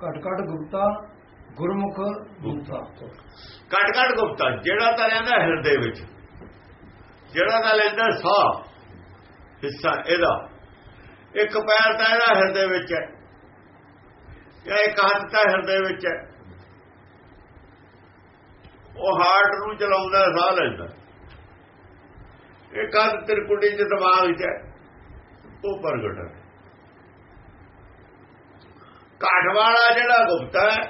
ਘਟ ਘਟ ਗੁਪਤਾ, ਗੁਰਮੁਖ ਗੁਪਤਾ। ਘਟ ਘਟ ਗੁਪਤਾ, ਜਿਹੜਾ ਤਾਂ ਰਹਿੰਦਾ ਹਿਰਦੇ ਵਿੱਚ, ਜਿਹੜਾ ਤਾਂ ਲੈਂਦਾ ਸਾਹ, ਹਿੱਸਾ ਇਹਦਾ। ਇੱਕ ਪੈਰ ਤਾਂ ਇਹਦਾ ਹਿਰਦੇ ਵਿੱਚ ਹੈ, ਜਾਂ ਇੱਕ ਹੱਥ ਤਾਂ ਹਿਰਦੇ ਵਿੱਚ ਹੈ। ਉਹ ਹਾਰਟ ਨੂੰ ਚਲਾਉਂਦਾ, ਸਾਹ ਲੈਂਦਾ। ਇੱਕ ਹੱਥ ਤਿਰਕੁੜੀ ਦੇ ਦਿਮਾਗ ਚ ਹੈ, ਉਹ ਪ੍ਰਗਟ ਹੈ। ਕਾਠ ਵਾਲਾ ਜਿਹੜਾ ਗੁਪਤਾ ਹੈ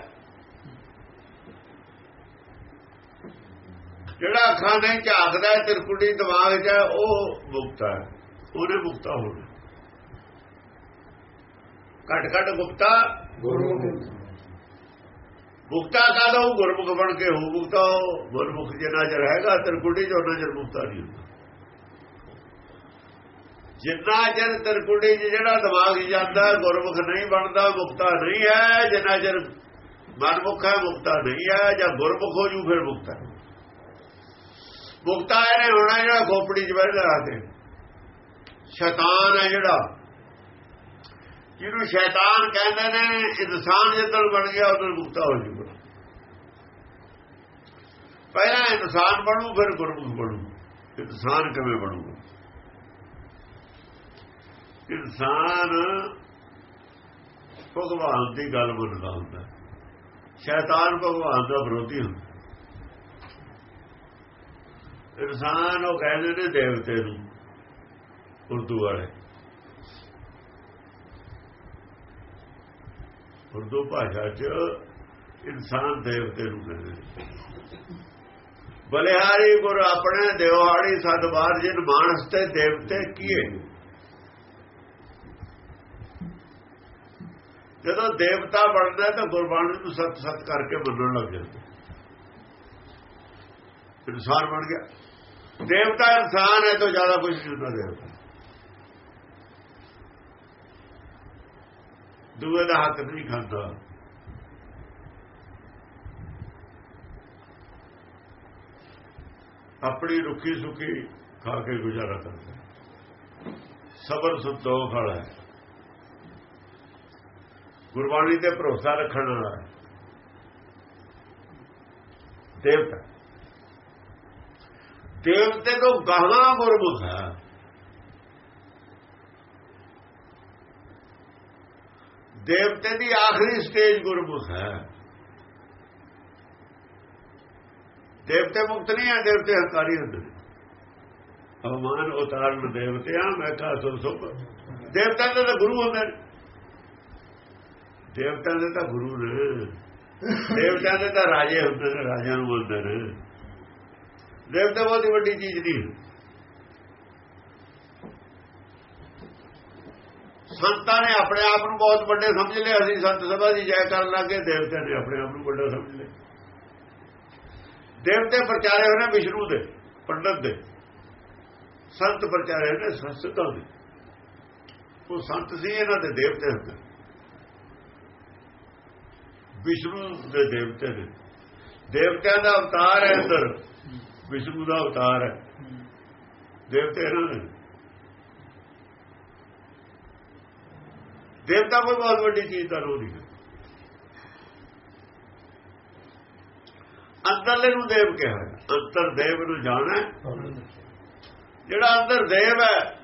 ਜਿਹੜਾ ਅੱਖਾਂ ਨੇ ਝਾਕਦਾ ਹੈ ਤਿਰਕੁੜੀ ਦਿਮਾਗ 'ਚ ਹੈ ਉਹ ਮੁਕਤਾ ਹੈ। ਉਹਨੇ ਮੁਕਤਾ ਹੋਣਾ ਘਟ ਘਟ ਗੁਪਤਾ ਗੁਰਮੁਖ। ਮੁਕਤਾ ਕਾਦੋਂ ਗੁਰਮੁਖ ਬਣ ਕੇ ਹੋ ਮੁਕਤਾ ਉਹ ਗੁਰਮੁਖ ਜਿੰਨਾ ਚਿਰ ਹੈਗਾ ਤਿਰਕੁੜੀ ਚ ਉਹਨਾਂ ਚਿਰ ਮੁਕਤਾ ਨਹੀਂ ਹੁੰਦਾ। ਜਿੰਨਾ ਚਿਰ ਤਿਰਕੁੜੀ ਚ ਜਿਹੜਾ ਦਿਮਾਗ 'ਚ ਜਾਂਦਾ, ਗੁਰਮੁਖ ਨਹੀਂ ਬਣਦਾ, ਮੁਕਤਾ ਨਹੀਂ ਹੈ, ਜਿੰਨਾ ਚਿਰ ਮਨਮੁਖ ਹੈ, ਮੁਕਤਾ ਨਹੀਂ ਹੈ, ਜਾਂ ਗੁਰਮੁਖ ਹੋ ਜੂ, ਫਿਰ ਮੁਕਤਾ ਮੁਕਤਾ ਇਹਨੇ ਹੋਣਾ ਜਿਹੜਾ ਖੋਪੜੀ 'ਚ ਬਹਿ ਆ ਕੇ ਸ਼ੈਤਾਨ ਹੈ ਜਿਹੜਾ। ਜਿਹਨੂੰ ਸ਼ੈਤਾਨ ਕਹਿੰਦੇ ਨੇ, ਇਨਸਾਨ ਜਦੋਂ ਬਣ ਗਿਆ, ਉਦੋਂ ਮੁਕਤਾ ਹੋ ਜੂਗਾ। ਪਹਿਲਾਂ ਇਨਸਾਨ ਬਣੂ, ਫਿਰ ਗੁਰਮੁਖ ਬਣੂ। ਇਨਸਾਨ ਕਿਵੇਂ ਬਣੂਗਾ? ਇਨਸਾਨ ਭਗਵਾਨ ਦੀ ਗੱਲ ਮੰਨਦਾ ਹੁੰਦਾ। ਸ਼ੈਤਾਨ ਭਗਵਾਨ ਦਾ ਵਿਰੋਧੀ ਹੁੰਦਾ। ਇਨਸਾਨ ਉਹ ਕਹਿੰਦੇ ਨੇ ਦੇਵਤੇ ਨੂੰ, ਉਰਦੂ ਵਾਲੇ। ਉਰਦੂ ਭਾਸ਼ਾ 'ਚ ਇਨਸਾਨ ਦੇਵਤੇ ਨੂੰ ਕਹਿੰਦੇ ਨੇ। ਬਲਿਹਾਰੀ ਗੁਰ ਆਪਣੇ ਦਿਵਹਾੜੀ ਸਦਬਾਰ ਜਿਨ ਮਾਨਸ ਤੇ ਦੇਵਤੇ ਕੀਏ। ਜਦੋਂ ਦੇਵਤਾ ਬਣਦਾ ਤਾਂ ਗੁਰਬਾਣੀ ਨੂੰ ਸਤ ਸਤ ਕਰਕੇ ਮੰਨਣ ਲੱਗ ਜਾਂਦਾ। ਇਨਸਾਨ ਬਣ ਗਿਆ। ਦੇਵਤਾ ਇਨਸਾਨ ਹੈ ਤੋਂ ਜ਼ਿਆਦਾ ਕੁਝ ਨਹੀਂ ਹੁੰਦਾ ਦੇਵਤਾ। ਦੂਏ ਦਾ ਹੱਕ ਨਹੀਂ ਖਾਂਦਾ। ਆਪਣੀ ਰੁੱਖੀ ਸੁੱਕੀ ਖਾ ਕੇ ਗੁਜ਼ਾਰਾ ਕਰਦਾ। ਸਬਰ ਸੰਤੋਖ ਵਾਲਾ ਹੈ। ਗੁਰਬਾਣੀ ਤੇ ਭਰੋਸਾ ਰੱਖਣ ਵਾਲਾ ਹੈ। ਦੇਵਤਾ। ਦੇਵਤੇ ਤੋਂ ਗਾਹਾਂ ਗੁਰਮੁਖ ਹੈ। ਦੇਵਤੇ ਦੀ ਆਖਰੀ ਸਟੇਜ ਗੁਰਮੁਖ ਹੈ। ਦੇਵਤੇ ਮੁਕਤ ਨਹੀਂ ਹੈ, ਦੇਵਤੇ ਹੰਕਾਰੀ ਹੁੰਦੇ ਨੇ। ਅਵਮਾਨ ਉਤਾਰਨ ਦੇਵਤਿਆਂ, ਮੈਂ ਕਹਾ ਸੁਰ ਸੁਖ ਦੇਵਤਾ ਦੇ ਤਾਂ ਗੁਰੂ ਹੁੰਦੇ ਨੇ। ਦੇਵਤਾ ਦੇ ਤਾਂ ਗੁਰੂ ਨੇ। ਦੇਵਤਾ ਦੇ ਤਾਂ ਰਾਜੇ ਹੁੰਦੇ ਨੇ, ਰਾਜਿਆਂ ਨੂੰ ਬੋਲਦੇ ਨੇ। ਦੇਵਤਾ ਬਹੁਤ ਵੱਡੀ ਚੀਜ਼ ਨਹੀਂ। ਸੰਤਾਂ ਨੇ ਆਪਣੇ ਆਪ ਨੂੰ ਬਹੁਤ ਵੱਡੇ ਸਮਝ ਲਿਆ ਅਸੀਂ ਸੰਤ ਸਭਾ ਦੀ ਜੈ ਕਰਨ ਲੱਗੇ ਦੇਵਤੇ ਨੇ ਆਪਣੇ ਆਪ ਨੂੰ ਵੱਡਾ ਸਮਝ ਲਿਆ ਦੇਵਤੇ ਪ੍ਰਚਾਰੇ ਹੋਏ ਨੇ ਵਿਸ਼ਨੂੰ ਦੇ, ਪੰਡਤ ਦੇ। ਸੰਤ ਪ੍ਰਚਾਰੇ ਨੇ ਸੰਤਾਂ ਦੇ। ਉਹ ਸੰਤ ਸੀ, ਇਹਨਾਂ ਦੇ ਦੇਵਤੇ ਹੁੰਦੇ। ਵਿਸ਼ਨੂੰ ਦੇ ਦੇਵਤੇ ਨੇ ਦੇਵਤਿਆਂ ਦਾ ਅਵਤਾਰ ਹੈ ਅੰਦਰ। ਵਿਸ਼ਨੂੰ ਦਾ ਅਵਤਾਰ ਹੈ। ਦੇਵਤੇ ਇਹਨਾਂ ਨੇ ਦੇਵਤਾ ਕੋਈ ਬਹੁਤ ਵੱਡੀ ਚੀਜ਼ ਦਾ ਰੋਲ ਨਹੀਂ ਅੰਦਰਲੇ ਨੂੰ ਦੇਵ ਕਿਹਾ ਅੰਦਰ ਦੇਵ ਨੂੰ ਜਾਣਾ ਜਿਹੜਾ ਅੰਦਰ ਦੇਵ ਹੈ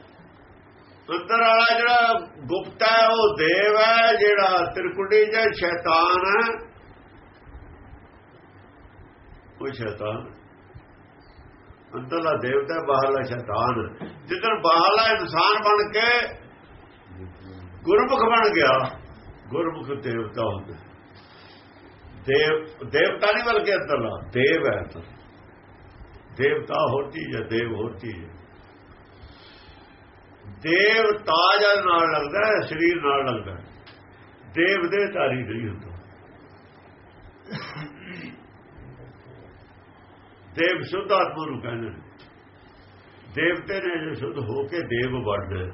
ਅੰਦਰ ਵਾਲਾ ਜਿਹੜਾ ਗੁਪਤਾ ਹੈ, ਉਹ ਦੇਵ ਹੈ, ਜਿਹੜਾ ਤਿਰਕੁੜੀ ਜਾਂ ਸ਼ੈਤਾਨ ਹੈ। ਉਹ ਸ਼ੈਤਾਨ। ਅੰਦਰਲਾ ਦੇਵਤਾ, ਬਾਹਰਲਾ ਸ਼ੈਤਾਨ। ਜਿੱਦਣ ਬਾਹਰਲਾ ਇਨਸਾਨ ਬਣ ਕੇ ਗੁਰਮੁਖ ਬਣ ਗਿਆ, ਗੁਰਮੁਖ ਦੇਵਤਾ ਹੁੰਦਾ। ਦੇਵ, ਦੇਵਤਾ ਨਹੀਂ ਬਲਕਿ ਅੰਦਰਲਾ, ਦੇਵ ਹੈ ਅੰਦਰ ਦੇਵਤਾ ਹੋਰ ਚੀਜ਼ ਹੈ, ਦੇਵ ਹੋਰ ਚੀਜ਼ ਹੈ। ਦੇਵ ਤਾਜ ਨਾਲ ਲੱਗਦਾ ਹੈ, ਸਰੀਰ ਨਾਲ ਲੱਗਦਾ ਦੇਵ ਦੇ ਧਾਰੀ ਨਹੀਂ ਹੁੰਦਾ ਦੇਵ ਸ਼ੁੱਧ ਆਤਮਾ ਨੂੰ ਕਹਿੰਦੇ ਨੇ। ਦੇਵਤੇ ਨੇ ਜੋ ਸ਼ੁੱਧ ਹੋ ਕੇ ਦੇਵ ਬਣਦੇ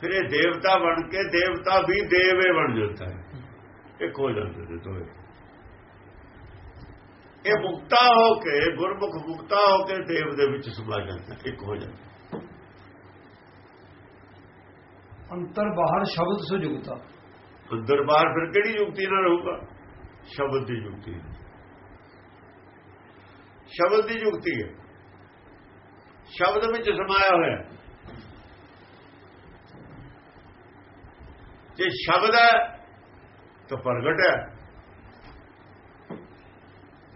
ਫਿਰ ਇਹ ਦੇਵਤਾ ਬਣ ਕੇ ਦੇਵਤਾ ਵੀ ਦੇਵੇ ਬਣ ਜਾਂਦਾ ਹੈ। ਇੱਕ ਹੋ ਜਾਂਦੇ ਨੇ ਦੋਏ ਇਹ ਮੁਕਤਾ ਹੋ ਕੇ ਗੁਰਮੁਖ ਮੁਕਤਾ ਹੋ ਕੇ ਦੇਵ ਦੇ ਵਿੱਚ ਸਮਾ ਜਾਂਦਾ ਇੱਕ ਹੋ ਜਾਂਦਾ ਅੰਤਰ ਬਾਹਰ ਸ਼ਬਦ ਸੁਜੁਗਤਾ ਅੰਦਰ ਬਾਹਰ ਫਿਰ ਕਿਹੜੀ ਯੁਕਤੀ ਨਾਲ ਰਹੂਗਾ ਸ਼ਬਦ ਦੀ ਯੁਕਤੀ ਸ਼ਬਦ ਦੀ ਯੁਕਤੀ ਹੈ। ਸ਼ਬਦ ਵਿੱਚ ਸਮਾਇਆ ਹੋਇਆ। ਜੇ ਸ਼ਬਦ ਹੈ ਤਾਂ ਪ੍ਰਗਟ ਹੈ।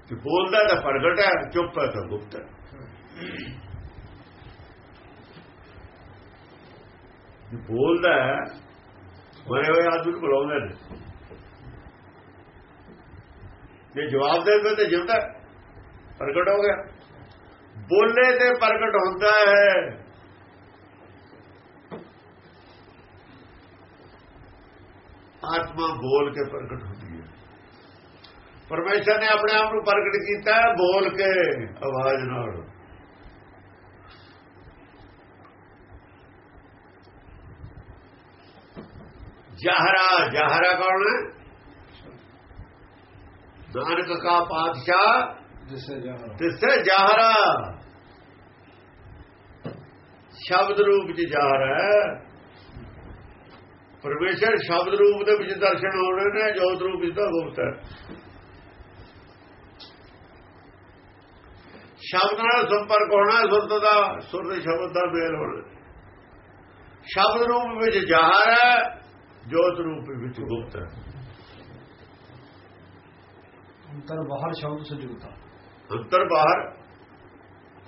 ਜੇ ਬੋਲਦਾ ਤਾਂ ਪ੍ਰਗਟ ਹੈ, ਚੁੱਪ ਹੈ ਤਾਂ ਗੁਪਤ ਹੈ। ਜੇ ਬੋਲਦਾ ਹੈ ਮਰੇ ਹੋਏ ਆਦਮੀ ਨੂੰ ਬੁਲਾਉਂਦੇ ਨੇ। ਜੇ ਜਵਾਬ ਦੇ ਦਿੰਦੇ ਤੇ ਜਿਉਂਦਾ ਹੈ। ਪ੍ਰਗਟ ਹੋ ਗਿਆ। ਬੋਲੇ ਤੇ ਪ੍ਰਗਟ ਹੁੰਦਾ ਹੈ। ਆਤਮਾ ਬੋਲ ਕੇ ਪ੍ਰਗਟ ਹੁੰਦੀ ਪਰਮੇਸ਼ਰ ਨੇ ਆਪਣੇ ਆਪ ਨੂੰ ਪ੍ਰਗਟ ਕੀਤਾ ਬੋਲ ਕੇ ਆਵਾਜ਼ ਨਾਲ। ਜਹਰਾ ਜਹਰਾ ਕੌਣ ਹੈ? ਨਾਨਕ ਕਾ ਪਾਤਸ਼ਾਹ ਜਿਸੇ ਜਹਰਾ। ਸ਼ਬਦ ਰੂਪ ਚ ਜਹਰ ਹੈ। ਪਰਮੇਸ਼ਰ ਸ਼ਬਦ ਰੂਪ ਦੇ ਵਿੱਚ ਦਰਸ਼ਨ ਹੋ ਰਹੇ ਨੇ ਜੋਤ ਰੂਪ ਵਿੱਚ ਤਾਂ ਗੁਪਤ ਹੈ। ਸ਼ਬਦ ਨਾਲ ਸੰਪਰਕ ਹੋਣਾ ਸੁਰਤ ਦਾ ਸੁਰ ਦੇ ਸ਼ਬਦ ਦਾ ਮੇਲ ਹੋਣਾ ਸ਼ਬਦ ਰੂਪ ਵਿੱਚ ਜਹਰ ਹੈ ਜੋਤ ਰੂਪ ਵਿੱਚ ਗੁਪਤ ਹੈ। ਅੰਤਰ ਬਾਹਰ ਸ਼ਬਦ ਸੁਜੁਗਤਾ ਅੰਤਰ ਬਾਹਰ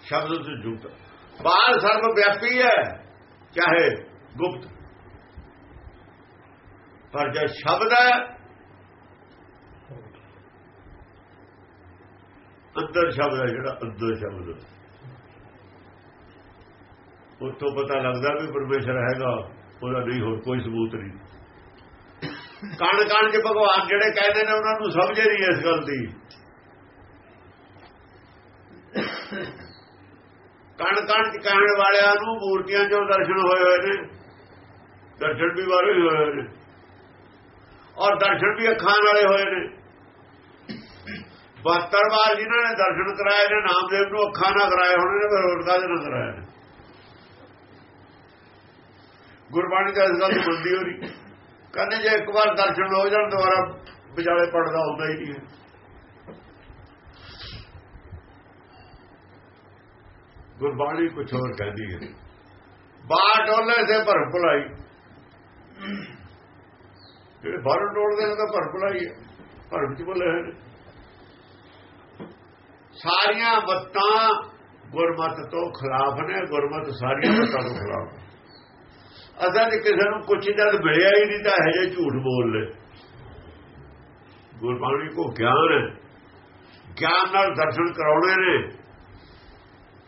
ਸ਼ਬਦ ਤੋਂ ਜੁਗਤ ਬਾਹਰ ਸਰਵ ਵਿਆਪੀ ਹੈ ਚਾਹੇ ਗੁਪਤ। ਪਰ ਜੇ ਸ਼ਬਦ ਹੈ ਅੰਦਰ ਸ਼ਬਦ ਹੈ ਜਿਹੜਾ ਅੰਦਰ ਸ਼ਬਦ। ਉੱਥੋਂ ਪਤਾ ਲੱਗਦਾ ਵੀ ਪਰਮੇਸ਼ਰ ਹੈਗਾ, ਉਹਦਾ ਨਹੀਂ ਹੋਰ ਕੋਈ ਸਬੂਤ ਨਹੀਂ। ਕਣ ਕਣ ਚ ਭਗਵਾਨ ਜਿਹੜੇ ਕਹਿੰਦੇ ਨੇ, ਉਹਨਾਂ ਨੂੰ ਸਮਝੇ ਨਹੀਂ ਇਸ ਗੱਲ ਦੀ। ਕਣ ਕਣ ਚ ਕਹਿਣ ਵਾਲਿਆਂ ਨੂੰ ਮੂਰਤੀਆਂ ਚੋਂ ਦਰਸ਼ਨ ਹੋਏ ਹੋਏ ਨੇ। ਦਰਸ਼ਨ ਵੀ ਵਾਰੇ ਹੋਏ ਹੋਏ ਨੇ। ਔਰ ਦਰਸ਼ਨ ਵੀ ਅੱਖਾਂ ਵਾਲੇ ਹੋਏ ਨੇ। 72 ਵਾਰ ਜਿਨ੍ਹਾਂ ਨੇ ਦਰਸ਼ਨ ਕਰਾਏ ਨੇ, ਨਾਮਦੇਵ ਨੂੰ ਅੱਖਾਂ ਨਾਲ ਕਰਾਏ, ਹੋਣੇ ਨੇ ਫਿਰ ਹੋਰ ਕਾਹਦੇ ਨਾਲ ਕਰਾਏ ਨੇ। ਗੁਰਬਾਣੀ ਦਾ ਇਸ ਗੱਲ ਦੀ ਬੰਦੀ ਹੋ ਰਹੀ ਕਹਿੰਦੇ ਜੇ ਇੱਕ ਵਾਰ ਦਰਸ਼ਨ ਹੋ ਜਾਣ, ਦੁਬਾਰਾ ਵਿਚਾਲੇ ਪੜਦਾ ਹੁੰਦਾ ਹੀ ਨਹੀਂ ਹੈ। ਗੁਰਬਾਣੀ ਕੁਝ ਹੋਰ ਕਹਿੰਦੀ ਹੈ। ਬਾਹਰ ਟੋਲੇ ਸੇ ਭਰ ਭੁਲਾਈ। ਜਿਹੜੇ ਬਾਹਰ ਟੋਲਦੇ ਨੇ ਤਾਂ ਭਰ ਭੁਲਾਈ ਹੈ। ਭਰਮ ਚ ਬੋਲੇ ਹੋਏ ਸਾਰੀਆਂ ਬੱਤਾਂ ਗੁਰਮਤ ਤੋਂ ਖਿਲਾਫ ਨੇ, ਗੁਰਮਤ ਸਾਰੀਆਂ ਬੱਤਾਂ ਤੋਂ ਖਿਲਾਫ। ਅਸਾਂ ਜੇ ਕਿਸੇ ਨੂੰ ਕੁਛ ਜਦ ਮਿਲਿਆ ਹੀ ਨਹੀਂ ਤਾਂ ਇਹ ਜੇ ਝੂਠ ਬੋਲ ਲੈ ਗੁਰਬਾਣੀ ਕੋ ਗਿਆਨ ਹੈ। ਗਿਆਨ ਨਾਲ ਦਰਸ਼ਨ ਕਰਾਉਣੇ ਨੇ।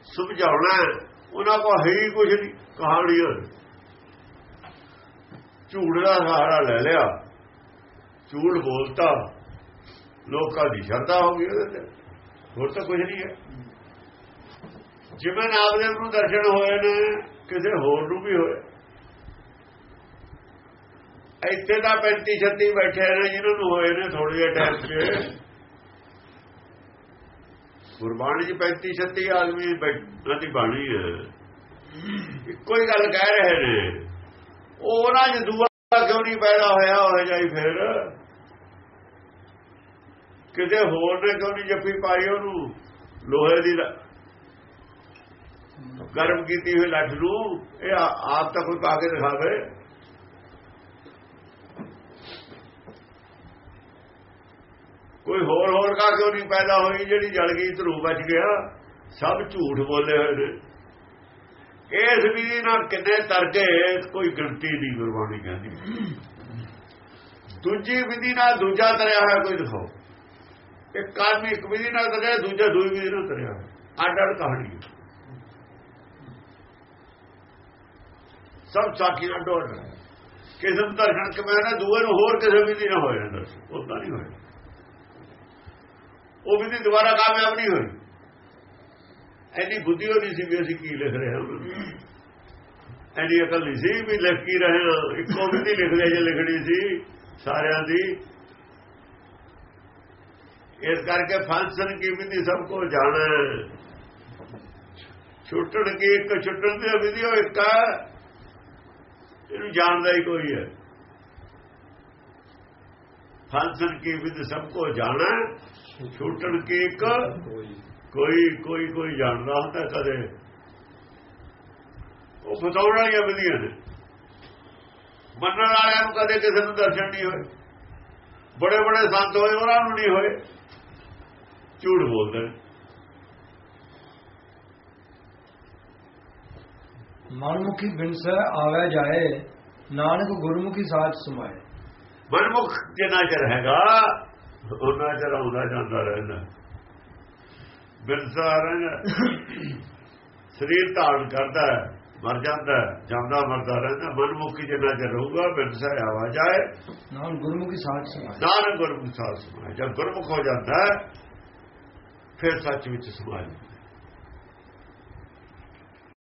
ਸਮਝਾਉਣਾ ਉਹਨਾਂ ਕੋ ਹੈ ਹੀ ਕੁਝ ਨਹੀਂ ਕਹਾਣੀਆਂ ਹੈ। ਝੂਠ ਦਾ ਸਹਾਰਾ ਲੈ ਲਿਆ। ਝੂਠ ਬੋਲਤਾ। ਲੋਕਾਂ ਦੀ ਸ਼ਰਧਾ ਹੋ ਗਈ ਉਹਦੇ ਤੇ। ਹੋਰ ਤਾਂ ਕੁਝ ਨਹੀਂ ਹੈ। ਜਿਵੇਂ ਨਾਮਦੇਵ ਨੂੰ ਦਰਸ਼ਨ ਹੋਏ ਨੇ, ਕਿਸੇ ਹੋਰ ਨੂੰ ਵੀ ਹੋਏ। ਇੱਥੇ ਤਾਂ 35 36 ਬੈਠੇ ਨੇ ਜਿਹਨਾਂ ਨੂੰ ਹੋਏ ਨੇ ਥੋੜੇ ਜਿਹੇ ਟਾਈਮ 'ਚ। ਗੁਰਬਾਣੀ ਜੀ 35 36 ਆਦਮੀ ਬੈਠਾ, ਦੀ ਬਾਣੀ ਹੈ। ਇੱਕੋ ਹੀ ਗੱਲ ਕਹਿ ਰਹੇ ਨੇ। ਉਹ ਉਹਨਾਂ ਚ ਦੂਆ ਕਿਉਂ ਨਹੀਂ ਪੈਦਾ ਹੋਇਆ ਹੋ ਜਾਈ ਫਿਰ। ਕਿਸੇ ਹੋਰ ਨੇ ਕਿਉਂ ਨਹੀਂ ਜੱਫੀ ਪਾਈ ਉਹਨੂੰ? ਲੋਹੇ ਦੀ ਗਰਮ ਕੀਤੀ ਹੋਈ ਲੱਠ ਨੂੰ, ਇਹ ਆਪ ਤਾਂ ਕੋਈ ਪਾ ਕੇ ਦਿਖਾਵੇ ਕੋਈ ਹੋਰ ਹੋਰ ਕਾ ਕਿਉਂ ਨਹੀਂ ਪੈਦਾ ਹੋਈ ਜਿਹੜੀ ਜਲ ਗਈ ਧਰੂ ਬਚ ਗਿਆ? ਸਭ ਝੂਠ ਬੋਲੇ ਹੋਏ ਨੇ। ਇਸ ਵਿਧੀ ਨਾਲ ਕਿੰਨੇ ਤਰਕੇ ਕੋਈ ਗਿਣਤੀ ਨਹੀਂ ਗੁਰਬਾਣੀ ਕਹਿੰਦੀ ਦੂਜੀ ਵਿਧੀ ਨਾਲ ਦੂਜਾ ਤਰਿਆ ਹੋਇਆ ਕੋਈ ਦਿਖਾਓ। ਇੱਕ ਆਦਮੀ ਇੱਕ ਵਿਧੀ ਨਾਲ ਤਰਿਆ, ਦੂਜਾ ਦੂਜੀ ਵਿਧੀ ਨਾਲ ਤਰਿਆ। ਅੱਡ ਅੱਡ ਕਹਾਣੀ ਹੈ। ਸਭ ਸਾਖੀਆਂ ਡੋੜ ਕਿਸਮ ਦਰਸ਼ਨ ਕਮਿਆ ਨਾ ਦੂਏ ਨੂੰ ਹੋਰ ਕਿਸੇ ਵਿਧੀ ਨਾਲ ਹੋਇਆ ਦਰਸ਼ਨ ਉਦਾਂ ਨਹੀਂ ਹੋਇਆ ਉਹ ਵਿਧੀ ਦੁਬਾਰਾ ਕਾਮਯਾਬ ਨਹੀਂ ਹੋਈ। ਐਨੀ ਬੁੱਧੀ ਹੋ ਨਹੀਂ ਸੀ ਵੀ ਅਸੀਂ ਕੀ ਲਿਖ ਰਹੇ ਹਾਂ। ਐਨੀ ਅਕਲ ਨਹੀਂ ਸੀ ਵੀ ਲਿਖ ਕੀ ਰਹੇ ਇੱਕੋ ਵਿਧੀ ਲਿਖ ਲਿਆ ਜੇ ਲਿਖਣੀ ਸੀ ਸਾਰਿਆਂ ਦੀ। ਇਸ ਕਰਕੇ ਫਾਂਸਨ ਕੀ ਵਿਧੀ ਸਭ ਕੋ ਜਾਣਾ ਛੁੱਟਣ ਕੀ ਇੱਕ ਛੁੱਟਣ ਦੀ ਵਿਧੀ ਉਹ ਇੱਕ ਹੈ। ਇਹਨੂੰ ਜਾਣਦਾ ਹੀ ਕੋਈ ਹੈ। ਫਾਂਸਨ ਕੀ ਵਿਦ ਸਭ ਕੋ ਜਾਣਾ ਛੁੱਟਣ ਕੀ ਇੱਕ? ਕੋਈ ਕੋਈ ਕੋਈ ਕੋਈ ਜਾਣਦਾ ਹੁੰਦਾ ਕਦੇ। ਉਹ ਬਤਾਉਣ ਵਾਲੀਆਂ ਵਿਧੀਆਂ ਨੇ। ਮੰਨਣ ਵਾਲਿਆਂ ਨੂੰ ਕਦੇ ਕਿਸੇ ਨੂੰ ਦਰਸ਼ਨ ਨਹੀਂ ਹੋਏ। ਬੜੇ ਬੜੇ ਸੰਤ ਹੋਏ, ਉਹਨਾਂ ਨੂੰ ਨਹੀਂ ਹੋਏ। ਝੂਠ ਬੋਲਦੇ। ਮਨਮੁਖੀ ਬਿਨਸੈ ਆਵੇ ਜਾਏ ਨਾਨਕ ਗੁਰਮੁਖੀ ਸਾਚ ਸਮਾਏ। ਮਨਮੁਖ ਜਿੰਨਾ ਚਿਰ ਹੈਗਾ ਉਹਨਾਂ ਚਿਰ ਆਉਂਦਾ ਜਾਂਦਾ ਰਹਿੰਦਾ। ਬਿਰਸਾ ਰਹਿੰਦਾ ਸਰੀਰ ਧਾਰਨ ਕਰਦਾ ਮਰ ਜਾਂਦਾ ਜਾਂਦਾ ਮਰਦਾ ਰਹਿੰਦਾ ਮਨਮੁਖੀ ਜਿੰਨਾ ਚਿਰ ਰਹੂਗਾ ਬਿਰਸਾ ਆਵਾ ਜਾਏ। ਨਾਨਕ ਗੁਰਮੁਖੀ ਸਾਚ ਸਮਾਏ। ਨਾਨਕ ਗੁਰਮੁਖ ਸਾਧ ਸਮਾਏ। ਜਦ ਗੁਰਮੁਖ ਹੋ ਜਾਂਦਾ ਫਿਰ ਸੱਚ ਵਿੱਚ ਸਮਾ ਜਾਂਦਾ